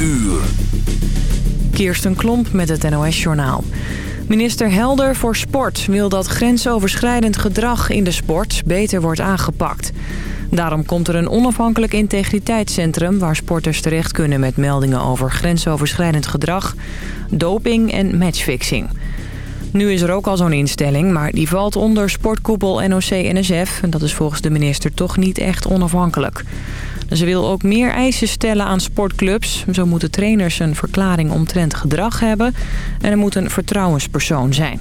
uur. Kirsten Klomp met het NOS-journaal. Minister Helder voor Sport wil dat grensoverschrijdend gedrag in de sport beter wordt aangepakt. Daarom komt er een onafhankelijk integriteitscentrum... waar sporters terecht kunnen met meldingen over grensoverschrijdend gedrag... doping en matchfixing. Nu is er ook al zo'n instelling, maar die valt onder sportkoepel NOC-NSF... en dat is volgens de minister toch niet echt onafhankelijk. Ze wil ook meer eisen stellen aan sportclubs. Zo moeten trainers een verklaring omtrent gedrag hebben... en er moet een vertrouwenspersoon zijn.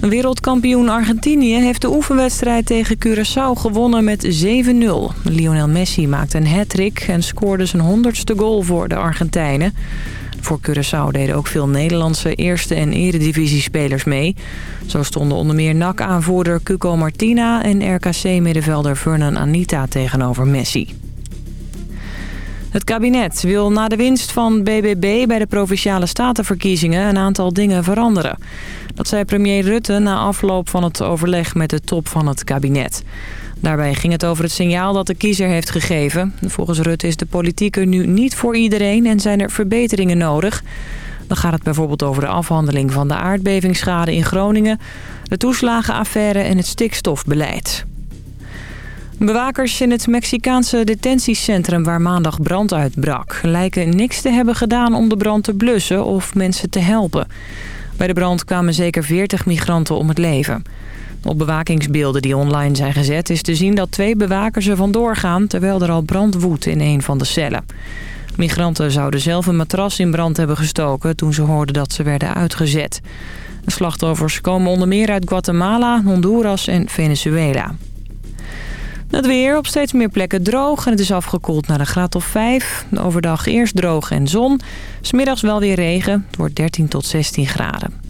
Wereldkampioen Argentinië heeft de oefenwedstrijd tegen Curaçao gewonnen met 7-0. Lionel Messi maakte een hat-trick en scoorde zijn honderdste goal voor de Argentijnen. Voor Curaçao deden ook veel Nederlandse eerste- en eredivisie-spelers mee. Zo stonden onder meer NAC-aanvoerder Cuco Martina en RKC-middenvelder Vernon Anita tegenover Messi. Het kabinet wil na de winst van BBB bij de Provinciale Statenverkiezingen een aantal dingen veranderen. Dat zei premier Rutte na afloop van het overleg met de top van het kabinet. Daarbij ging het over het signaal dat de kiezer heeft gegeven. Volgens Rutte is de politiek er nu niet voor iedereen en zijn er verbeteringen nodig. Dan gaat het bijvoorbeeld over de afhandeling van de aardbevingsschade in Groningen... de toeslagenaffaire en het stikstofbeleid. Bewakers in het Mexicaanse detentiecentrum waar maandag brand uitbrak... lijken niks te hebben gedaan om de brand te blussen of mensen te helpen. Bij de brand kwamen zeker 40 migranten om het leven. Op bewakingsbeelden die online zijn gezet is te zien dat twee bewakers er vandoor gaan... terwijl er al brand woedt in een van de cellen. Migranten zouden zelf een matras in brand hebben gestoken... toen ze hoorden dat ze werden uitgezet. De slachtoffers komen onder meer uit Guatemala, Honduras en Venezuela. Het weer op steeds meer plekken droog en het is afgekoeld naar een graad of 5. Overdag eerst droog en zon. Smiddags wel weer regen. Het wordt 13 tot 16 graden.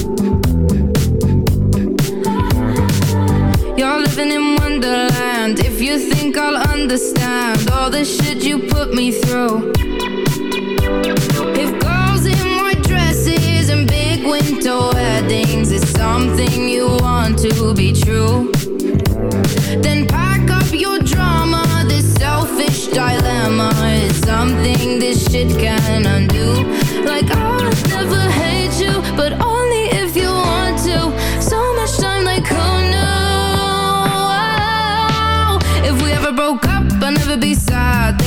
in wonderland. If you think I'll understand All the shit you put me through. If girls in white dresses And big winter weddings Is something you want to be true Then pack up your drama. This selfish dilemma Is something this shit can undo. Like I'll never hate you But all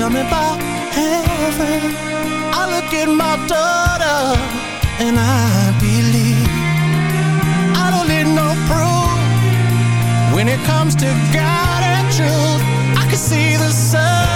tell me about heaven. I look at my daughter and I believe I don't need no proof. When it comes to God and truth I can see the sun.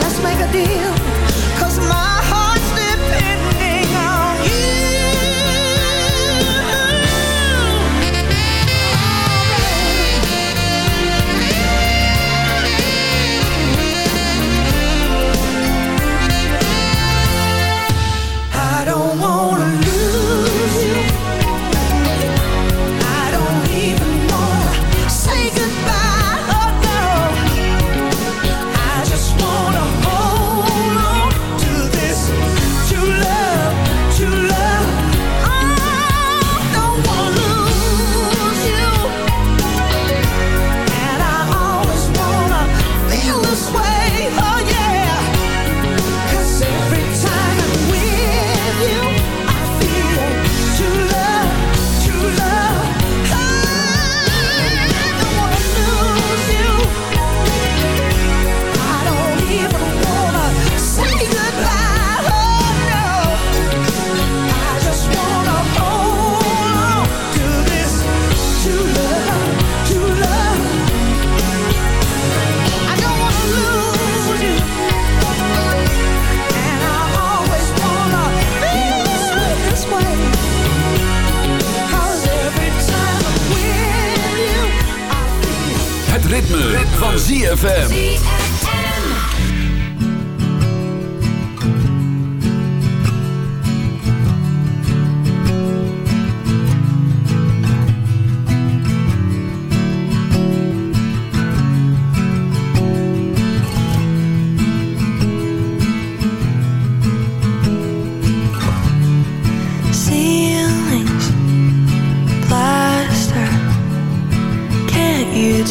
let's make a deal.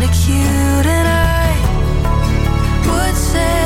Kinda cute, and I would say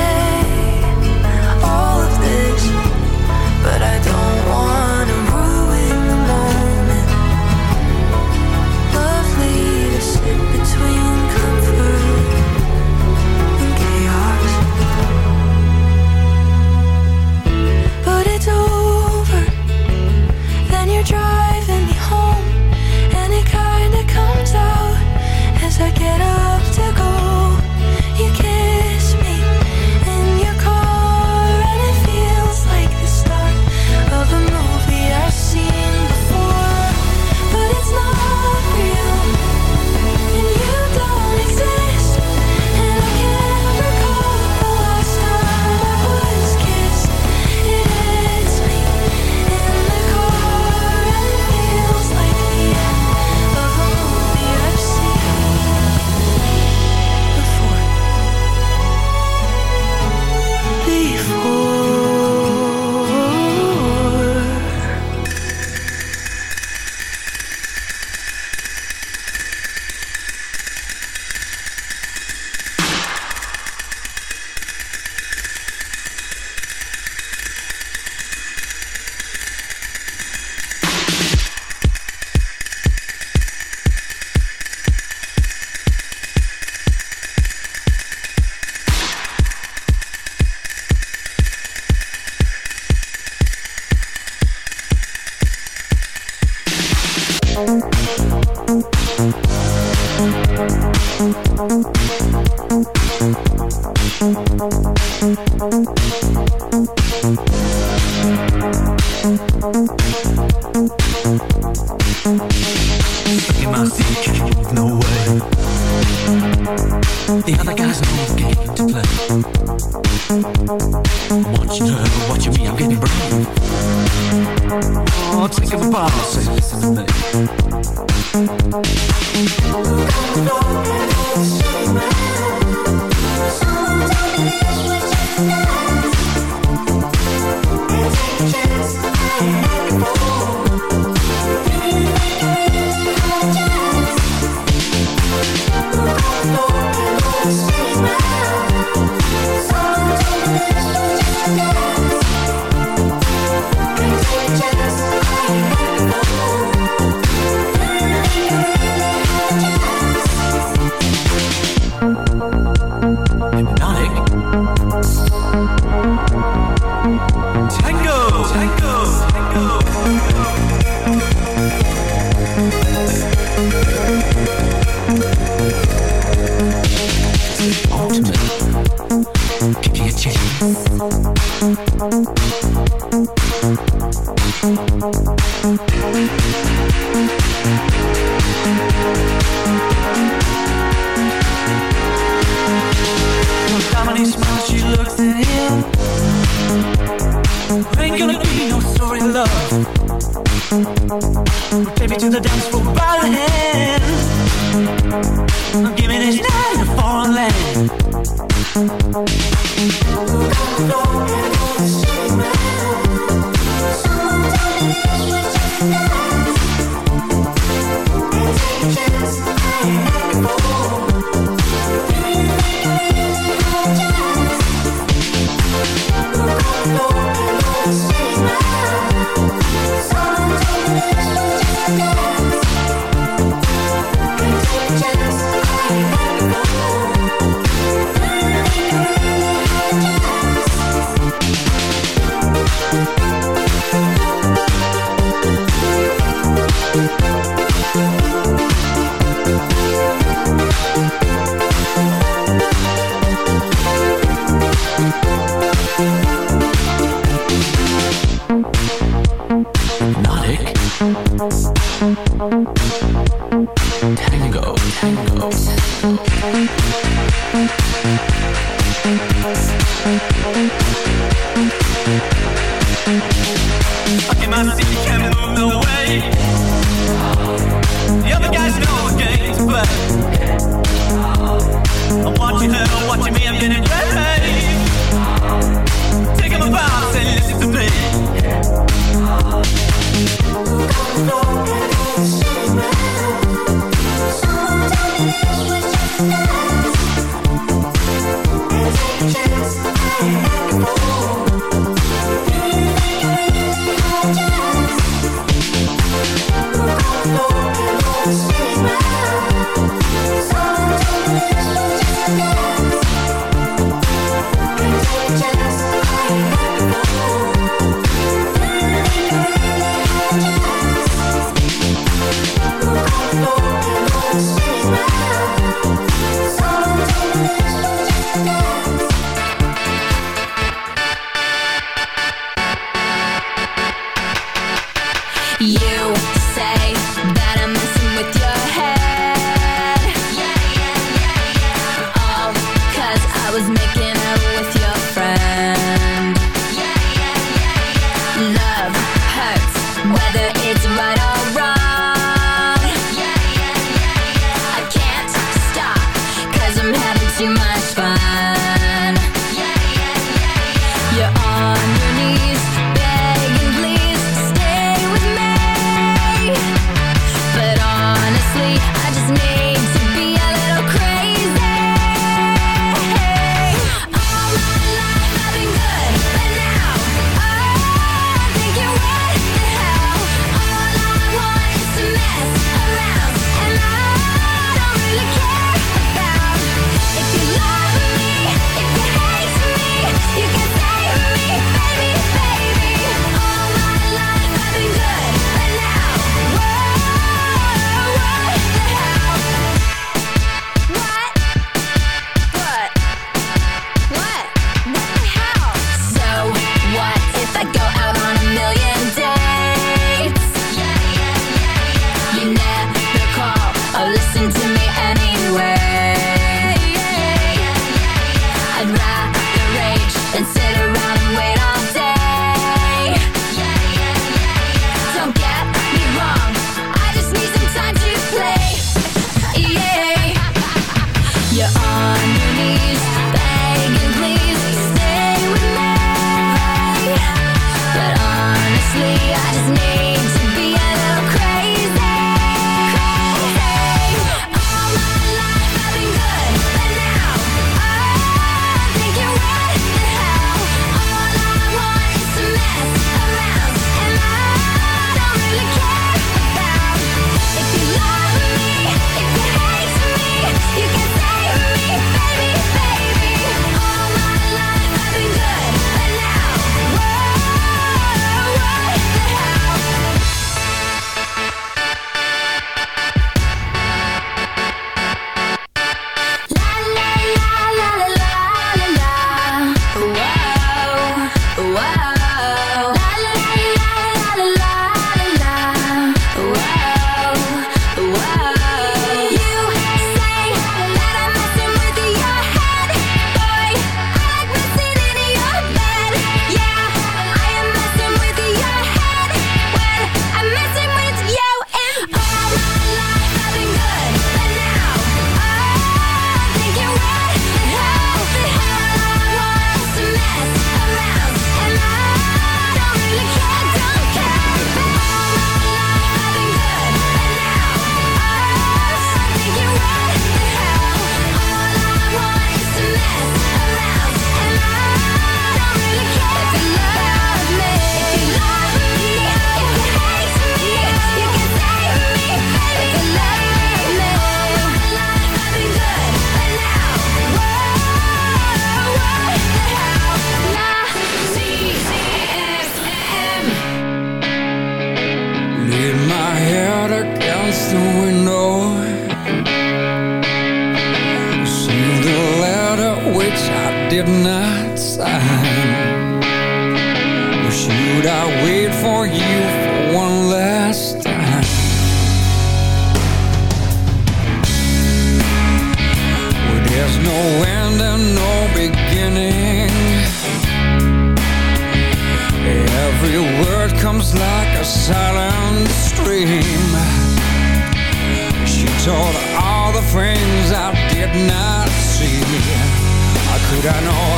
But I know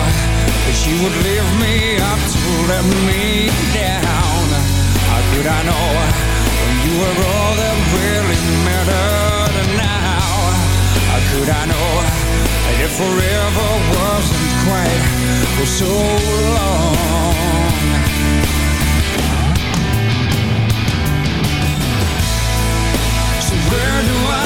that she would leave me up to let me down. How could I know when you were all that really mattered now? How could I know that if forever wasn't quite for so long? So where do I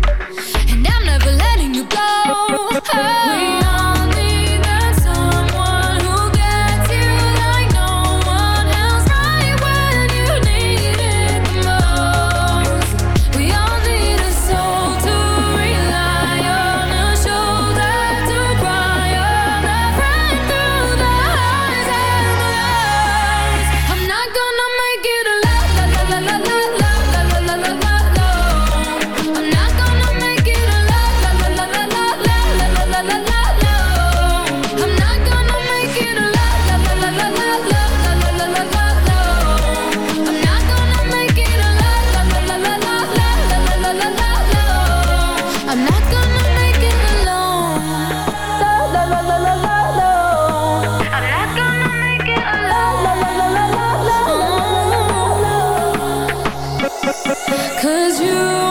Cause you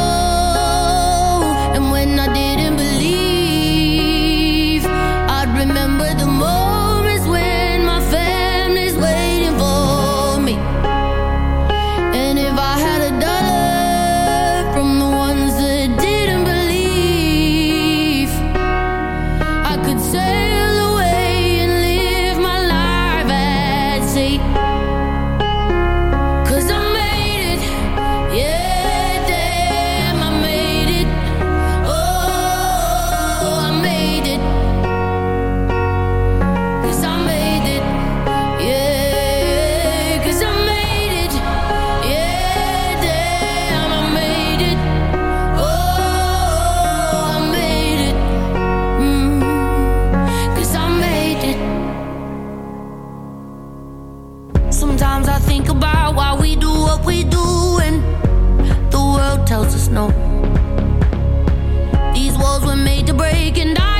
weekend. I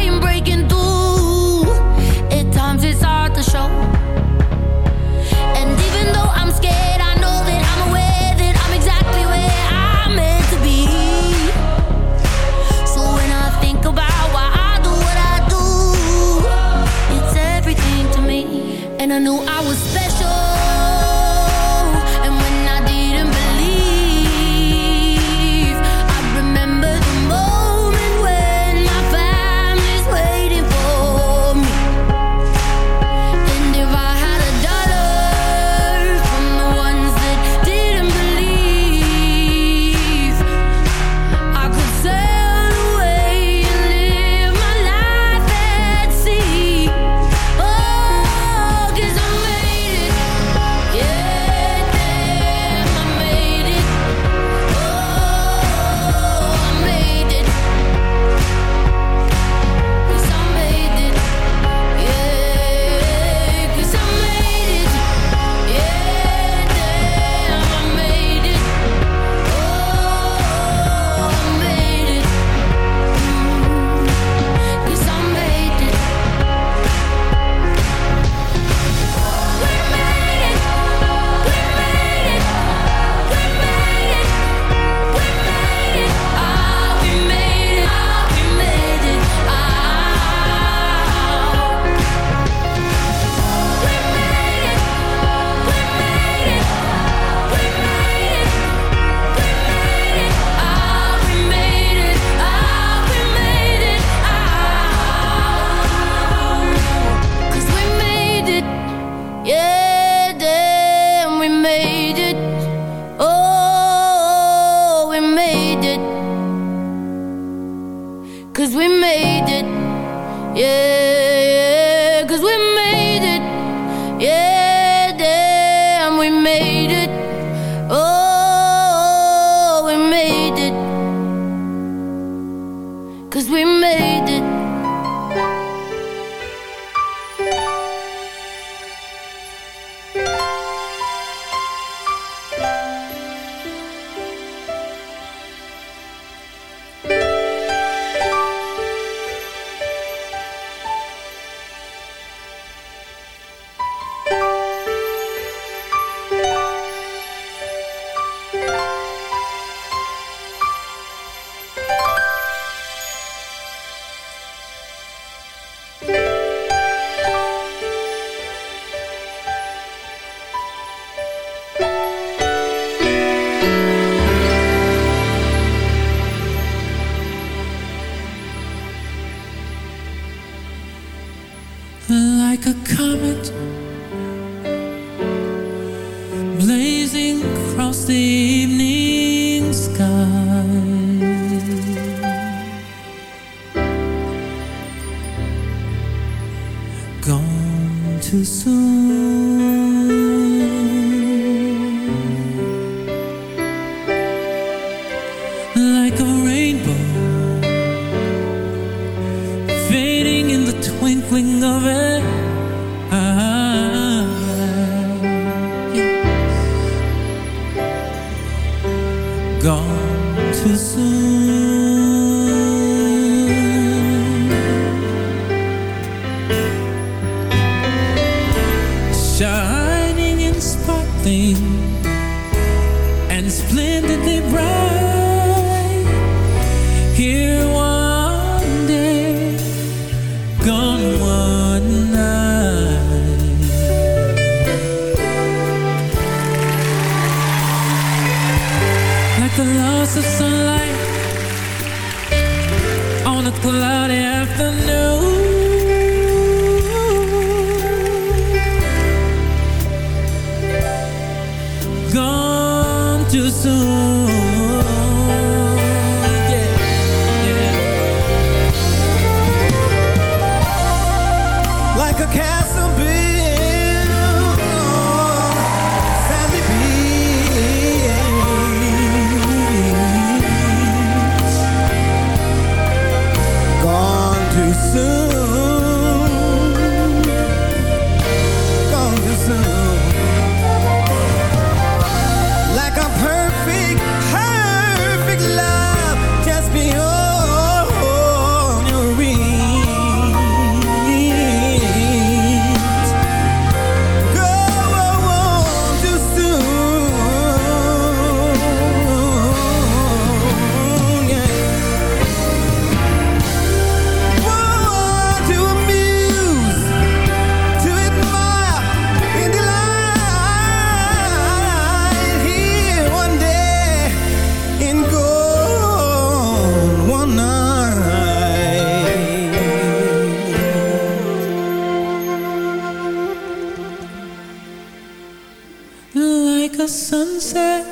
like a sunset.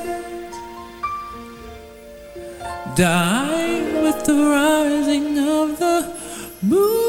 Dying with the rising of the moon.